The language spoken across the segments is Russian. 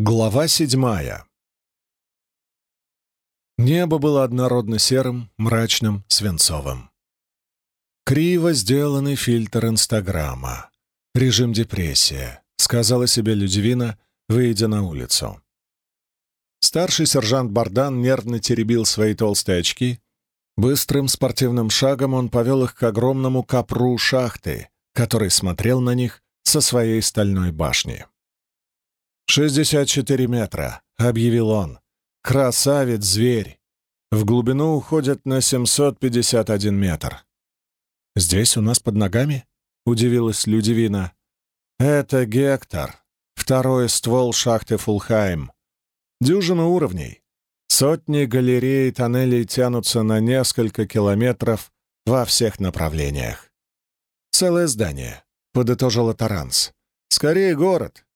Глава седьмая. Небо было однородно серым, мрачным, свинцовым. Криво сделанный фильтр Инстаграма. Режим депрессия, сказала себе Людивина, выйдя на улицу. Старший сержант Бардан нервно теребил свои толстые очки. Быстрым спортивным шагом он повел их к огромному капру шахты, который смотрел на них со своей стальной башни. «Шестьдесят четыре метра», — объявил он. «Красавец-зверь! В глубину уходят на семьсот пятьдесят один метр». «Здесь у нас под ногами?» — удивилась Людивина. «Это Гектор, второй ствол шахты Фулхайм. Дюжина уровней. Сотни галерей и тоннелей тянутся на несколько километров во всех направлениях. Целое здание», — подытожила Таранс. «Скорее город,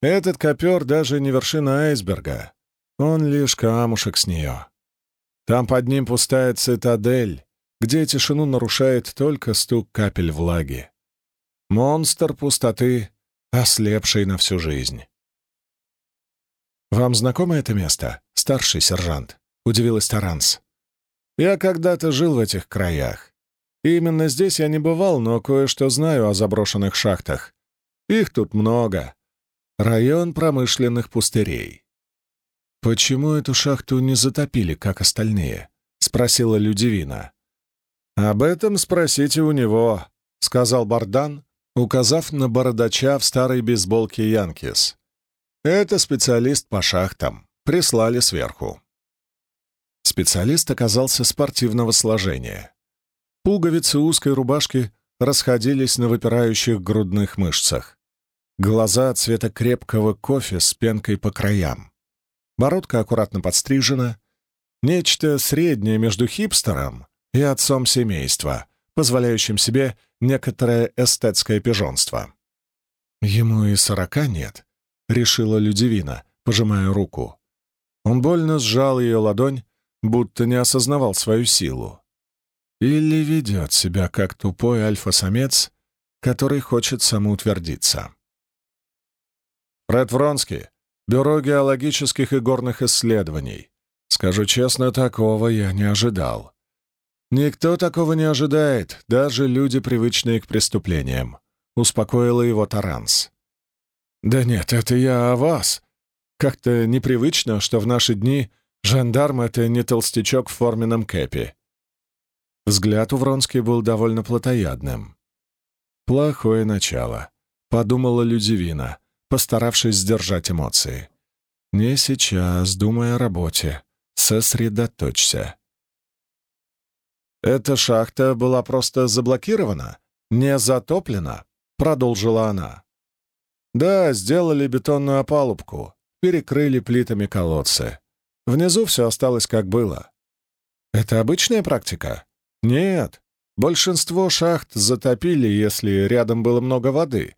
этот копер даже не вершина айсберга. Он лишь камушек с нее. Там под ним пустая цитадель, где тишину нарушает только стук капель влаги. Монстр пустоты, ослепший на всю жизнь. «Вам знакомо это место, старший сержант?» — удивилась Таранс. «Я когда-то жил в этих краях. именно здесь я не бывал, но кое-что знаю о заброшенных шахтах. Их тут много. Район промышленных пустырей. «Почему эту шахту не затопили, как остальные?» — спросила Людивина. «Об этом спросите у него», — сказал Бардан, указав на бородача в старой бейсболке Янкис. «Это специалист по шахтам. Прислали сверху». Специалист оказался спортивного сложения. Пуговицы узкой рубашки расходились на выпирающих грудных мышцах. Глаза цвета крепкого кофе с пенкой по краям. Бородка аккуратно подстрижена. Нечто среднее между хипстером и отцом семейства, позволяющим себе некоторое эстетское пижонство. «Ему и сорока нет», — решила Людивина, пожимая руку. Он больно сжал ее ладонь, будто не осознавал свою силу. Или ведет себя как тупой альфа-самец, который хочет самоутвердиться. Фред Вронский, Бюро геологических и горных исследований. Скажу честно, такого я не ожидал. Никто такого не ожидает, даже люди, привычные к преступлениям. Успокоила его Таранс. Да нет, это я о вас. Как-то непривычно, что в наши дни жандарм — это не толстячок в форменном кэпе. Взгляд у Вронски был довольно плотоядным. «Плохое начало», — подумала Людивина постаравшись сдержать эмоции. «Не сейчас, думай о работе. Сосредоточься». «Эта шахта была просто заблокирована, не затоплена», — продолжила она. «Да, сделали бетонную опалубку, перекрыли плитами колодцы. Внизу все осталось как было. Это обычная практика? Нет. Большинство шахт затопили, если рядом было много воды,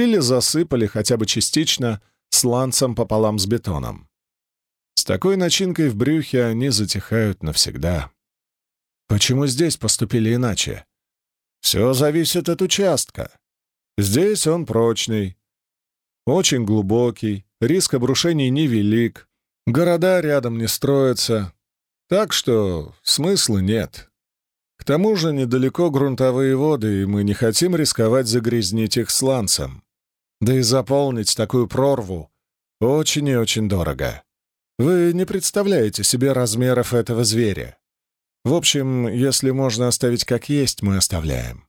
или засыпали хотя бы частично сланцем пополам с бетоном. С такой начинкой в брюхе они затихают навсегда. Почему здесь поступили иначе? Все зависит от участка. Здесь он прочный, очень глубокий, риск обрушений невелик, города рядом не строятся, так что смысла нет. К тому же недалеко грунтовые воды, и мы не хотим рисковать загрязнить их сланцем. Да и заполнить такую прорву очень и очень дорого. Вы не представляете себе размеров этого зверя. В общем, если можно оставить как есть, мы оставляем.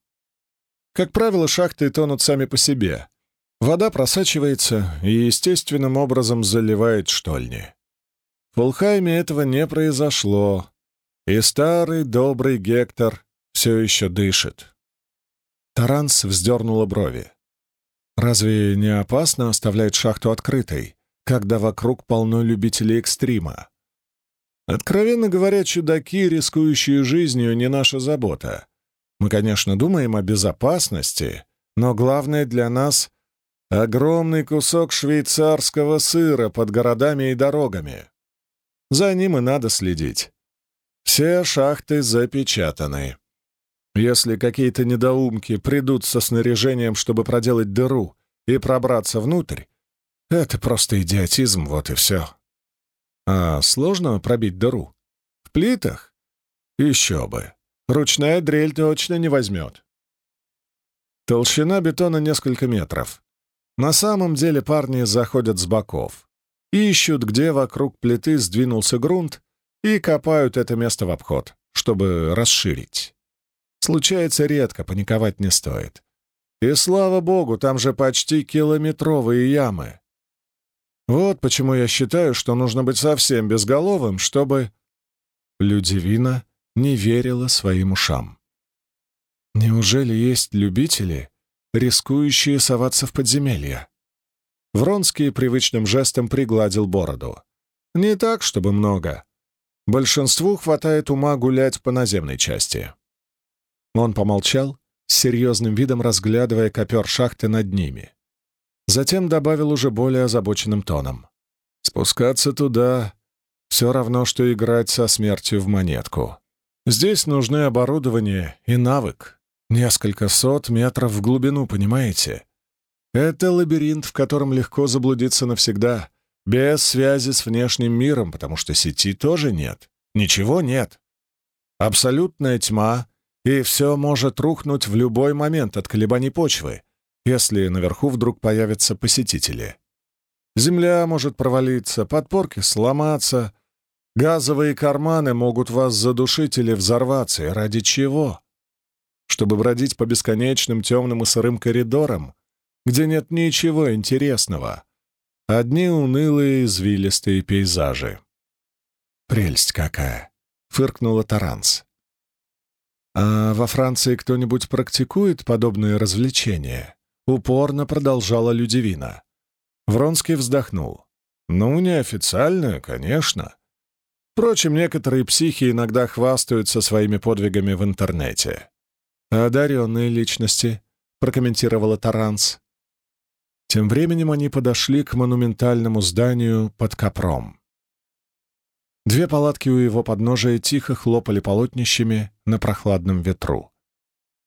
Как правило, шахты тонут сами по себе. Вода просачивается и естественным образом заливает штольни. В Фулхайме этого не произошло, и старый добрый Гектор все еще дышит. Таранс вздернула брови. Разве не опасно оставлять шахту открытой, когда вокруг полно любителей экстрима? Откровенно говоря, чудаки, рискующие жизнью, не наша забота. Мы, конечно, думаем о безопасности, но главное для нас — огромный кусок швейцарского сыра под городами и дорогами. За ним и надо следить. Все шахты запечатаны. Если какие-то недоумки придут со снаряжением, чтобы проделать дыру и пробраться внутрь, Это просто идиотизм, вот и все. А сложно пробить дыру? В плитах? Еще бы. Ручная дрель точно не возьмет. Толщина бетона несколько метров. На самом деле парни заходят с боков. Ищут, где вокруг плиты сдвинулся грунт, и копают это место в обход, чтобы расширить. Случается редко, паниковать не стоит. И слава богу, там же почти километровые ямы. Вот почему я считаю, что нужно быть совсем безголовым, чтобы... Людивина не верила своим ушам. Неужели есть любители, рискующие соваться в подземелья? Вронский привычным жестом пригладил бороду. Не так, чтобы много. Большинству хватает ума гулять по наземной части. Он помолчал, с серьезным видом разглядывая копер шахты над ними. Затем добавил уже более озабоченным тоном. «Спускаться туда — все равно, что играть со смертью в монетку. Здесь нужны оборудование и навык. Несколько сот метров в глубину, понимаете? Это лабиринт, в котором легко заблудиться навсегда, без связи с внешним миром, потому что сети тоже нет. Ничего нет. Абсолютная тьма, и все может рухнуть в любой момент от колебаний почвы, если наверху вдруг появятся посетители. Земля может провалиться, подпорки сломаться, газовые карманы могут вас задушить или взорваться. И ради чего? Чтобы бродить по бесконечным темным и сырым коридорам, где нет ничего интересного. Одни унылые извилистые пейзажи. «Прельсть какая!» — фыркнула Таранс. «А во Франции кто-нибудь практикует подобные развлечения?» Упорно продолжала Людивина. Вронский вздохнул. «Ну, неофициально, конечно. Впрочем, некоторые психи иногда хвастаются своими подвигами в интернете. «Одаренные личности», — прокомментировала Таранс. Тем временем они подошли к монументальному зданию под Копром. Две палатки у его подножия тихо хлопали полотнищами на прохладном ветру.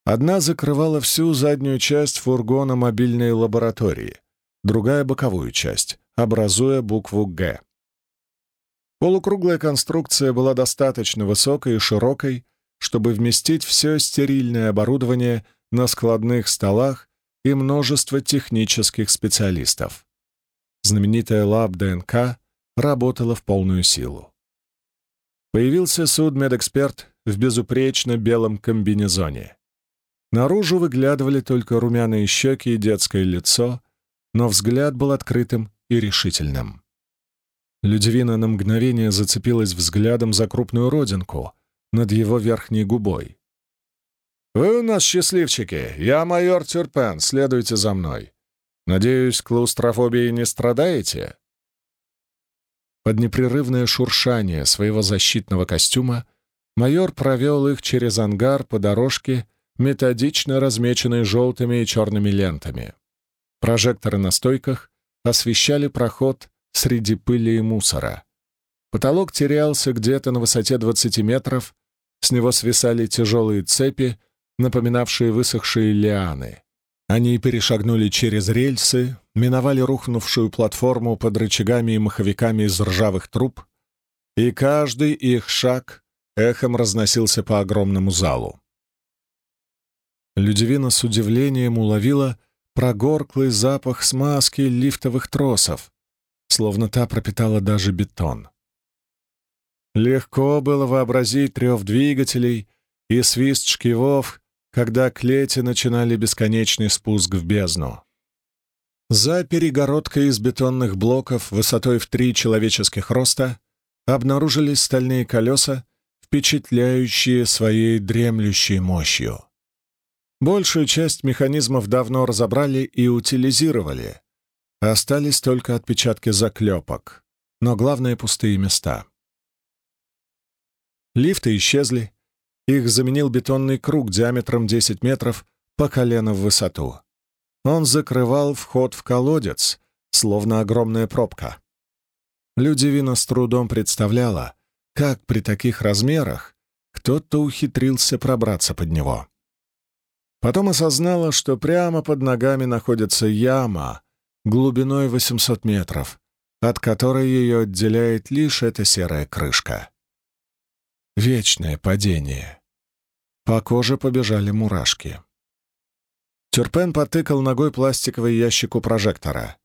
Одна закрывала всю заднюю часть фургона мобильной лаборатории, другая — боковую часть, образуя букву «Г». Полукруглая конструкция была достаточно высокой и широкой, чтобы вместить все стерильное оборудование на складных столах и множество технических специалистов. Знаменитая лаб ДНК работала в полную силу. Появился судмедэксперт в безупречно белом комбинезоне. Наружу выглядывали только румяные щеки и детское лицо, но взгляд был открытым и решительным. Людивина на мгновение зацепилась взглядом за крупную родинку над его верхней губой. «Вы у нас счастливчики. Я майор Тюрпен. Следуйте за мной. Надеюсь, клаустрофобией не страдаете?» Под непрерывное шуршание своего защитного костюма майор провел их через ангар по дорожке, методично размеченные желтыми и черными лентами. Прожекторы на стойках освещали проход среди пыли и мусора. Потолок терялся где-то на высоте 20 метров, с него свисали тяжелые цепи, напоминавшие высохшие лианы. Они перешагнули через рельсы, миновали рухнувшую платформу под рычагами и маховиками из ржавых труб, и каждый их шаг эхом разносился по огромному залу. Людивина с удивлением уловила прогорклый запах смазки лифтовых тросов, словно та пропитала даже бетон. Легко было вообразить трев двигателей и свист шкивов, когда клети начинали бесконечный спуск в бездну. За перегородкой из бетонных блоков высотой в три человеческих роста обнаружились стальные колеса, впечатляющие своей дремлющей мощью. Большую часть механизмов давно разобрали и утилизировали. Остались только отпечатки заклепок, но главное — пустые места. Лифты исчезли. Их заменил бетонный круг диаметром 10 метров по колено в высоту. Он закрывал вход в колодец, словно огромная пробка. Людивина с трудом представляла, как при таких размерах кто-то ухитрился пробраться под него. Потом осознала, что прямо под ногами находится яма, глубиной 800 метров, от которой ее отделяет лишь эта серая крышка. Вечное падение. По коже побежали мурашки. Тюрпен потыкал ногой пластиковый ящик у прожектора.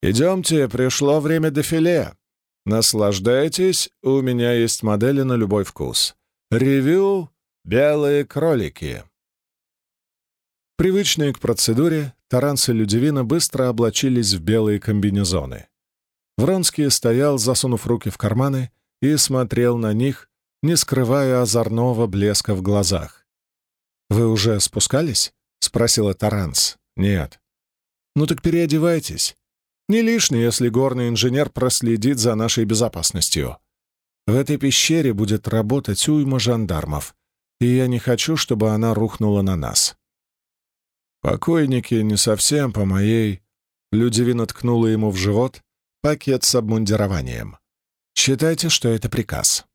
«Идемте, пришло время дефиле. Наслаждайтесь, у меня есть модели на любой вкус. Ревью «Белые кролики». Привычные к процедуре, Таранс и Людивина быстро облачились в белые комбинезоны. Вронский стоял, засунув руки в карманы, и смотрел на них, не скрывая озорного блеска в глазах. «Вы уже спускались?» — спросила Таранс. «Нет». «Ну так переодевайтесь. Не лишнее, если горный инженер проследит за нашей безопасностью. В этой пещере будет работать уйма жандармов, и я не хочу, чтобы она рухнула на нас». «Покойники не совсем по моей...» Людивина ткнула ему в живот пакет с обмундированием. «Считайте, что это приказ».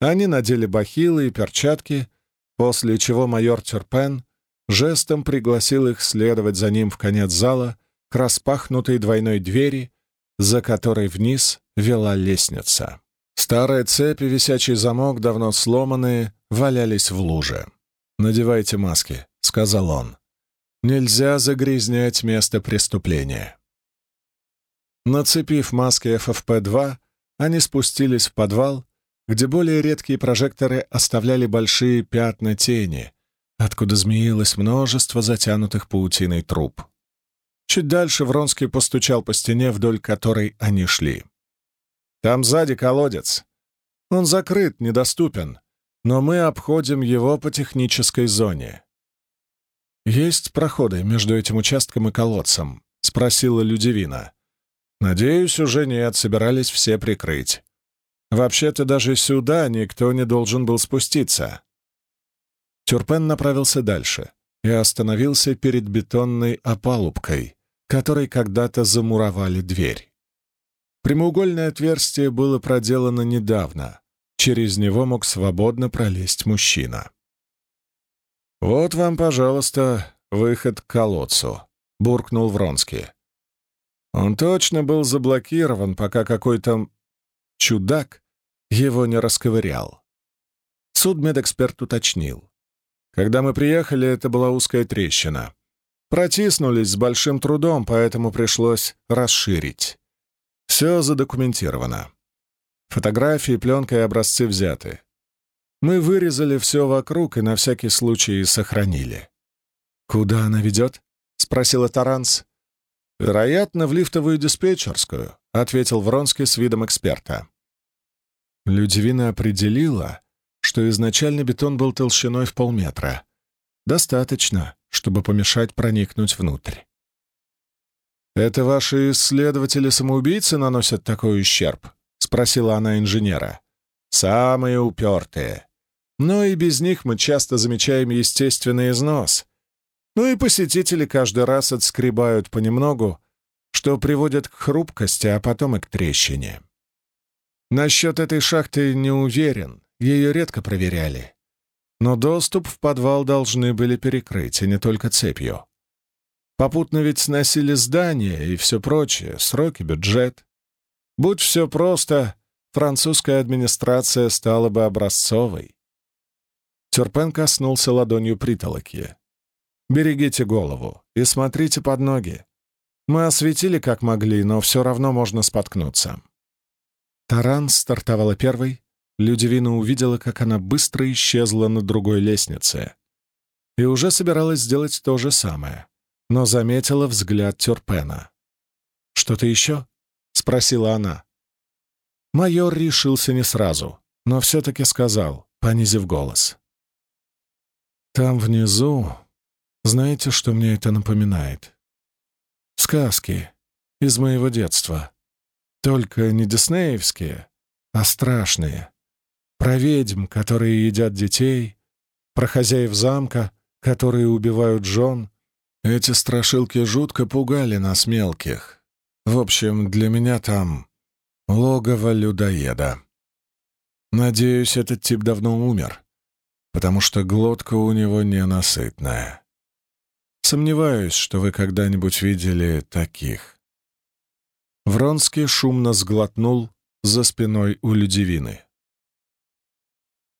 Они надели бахилы и перчатки, после чего майор Тюрпен жестом пригласил их следовать за ним в конец зала к распахнутой двойной двери, за которой вниз вела лестница. Старая цепь и висячий замок, давно сломанные, валялись в луже. «Надевайте маски», — сказал он. «Нельзя загрязнять место преступления». Нацепив маски FFP-2, они спустились в подвал, где более редкие прожекторы оставляли большие пятна тени, откуда змеилось множество затянутых паутиной труб. Чуть дальше Вронский постучал по стене, вдоль которой они шли. «Там сзади колодец. Он закрыт, недоступен, но мы обходим его по технической зоне». «Есть проходы между этим участком и колодцем?» — спросила Людивина. «Надеюсь, уже нет, собирались все прикрыть. Вообще-то даже сюда никто не должен был спуститься». Тюрпен направился дальше и остановился перед бетонной опалубкой, которой когда-то замуровали дверь. Прямоугольное отверстие было проделано недавно. Через него мог свободно пролезть мужчина. «Вот вам, пожалуйста, выход к колодцу», — буркнул Вронский. Он точно был заблокирован, пока какой-то чудак его не расковырял. Судмедэксперт уточнил. Когда мы приехали, это была узкая трещина. Протиснулись с большим трудом, поэтому пришлось расширить. Все задокументировано. Фотографии, пленка и образцы взяты. Мы вырезали все вокруг и на всякий случай сохранили. «Куда она ведет?» — спросила Таранс. «Вероятно, в лифтовую диспетчерскую», — ответил Вронский с видом эксперта. Людивина определила, что изначально бетон был толщиной в полметра. Достаточно, чтобы помешать проникнуть внутрь. «Это ваши исследователи-самоубийцы наносят такой ущерб?» — спросила она инженера. «Самые упертые. Но и без них мы часто замечаем естественный износ. Ну и посетители каждый раз отскребают понемногу, что приводит к хрупкости, а потом и к трещине. Насчет этой шахты не уверен, ее редко проверяли. Но доступ в подвал должны были перекрыть, и не только цепью. Попутно ведь сносили здания и все прочее, сроки, бюджет. Будь все просто, французская администрация стала бы образцовой. Тюрпен коснулся ладонью притолоки. «Берегите голову и смотрите под ноги. Мы осветили как могли, но все равно можно споткнуться». Таран стартовала первой. Людивина увидела, как она быстро исчезла на другой лестнице. И уже собиралась сделать то же самое, но заметила взгляд Тюрпена. «Что-то еще?» — спросила она. Майор решился не сразу, но все-таки сказал, понизив голос. «Там внизу, знаете, что мне это напоминает? Сказки из моего детства. Только не диснеевские, а страшные. Про ведьм, которые едят детей, про хозяев замка, которые убивают жен. Эти страшилки жутко пугали нас мелких. В общем, для меня там логово людоеда. Надеюсь, этот тип давно умер, потому что глотка у него ненасытная. Сомневаюсь, что вы когда-нибудь видели таких». Вронский шумно сглотнул за спиной у Людивины.